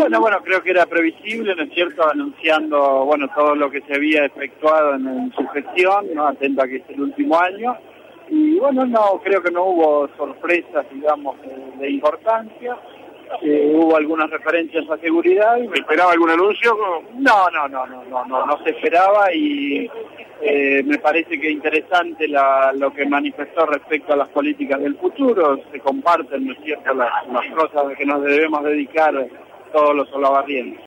Bueno, bueno, creo que era previsible, ¿no es cierto?, anunciando, bueno, todo lo que se había efectuado en, su gestión, ¿no?, atento a que es el último año. Y bueno, no, creo que no hubo sorpresas, digamos, de, importancia. Eh, hubo algunas referencias a seguridad. Y ¿Se esperaba algún anuncio? No, no, no, no, no, no, no se esperaba y eh, me parece que interesante lo que manifestó respecto a las políticas del futuro. Se comparten, ¿no es cierto?, las, las cosas que nos debemos dedicar todos los olavarrienses.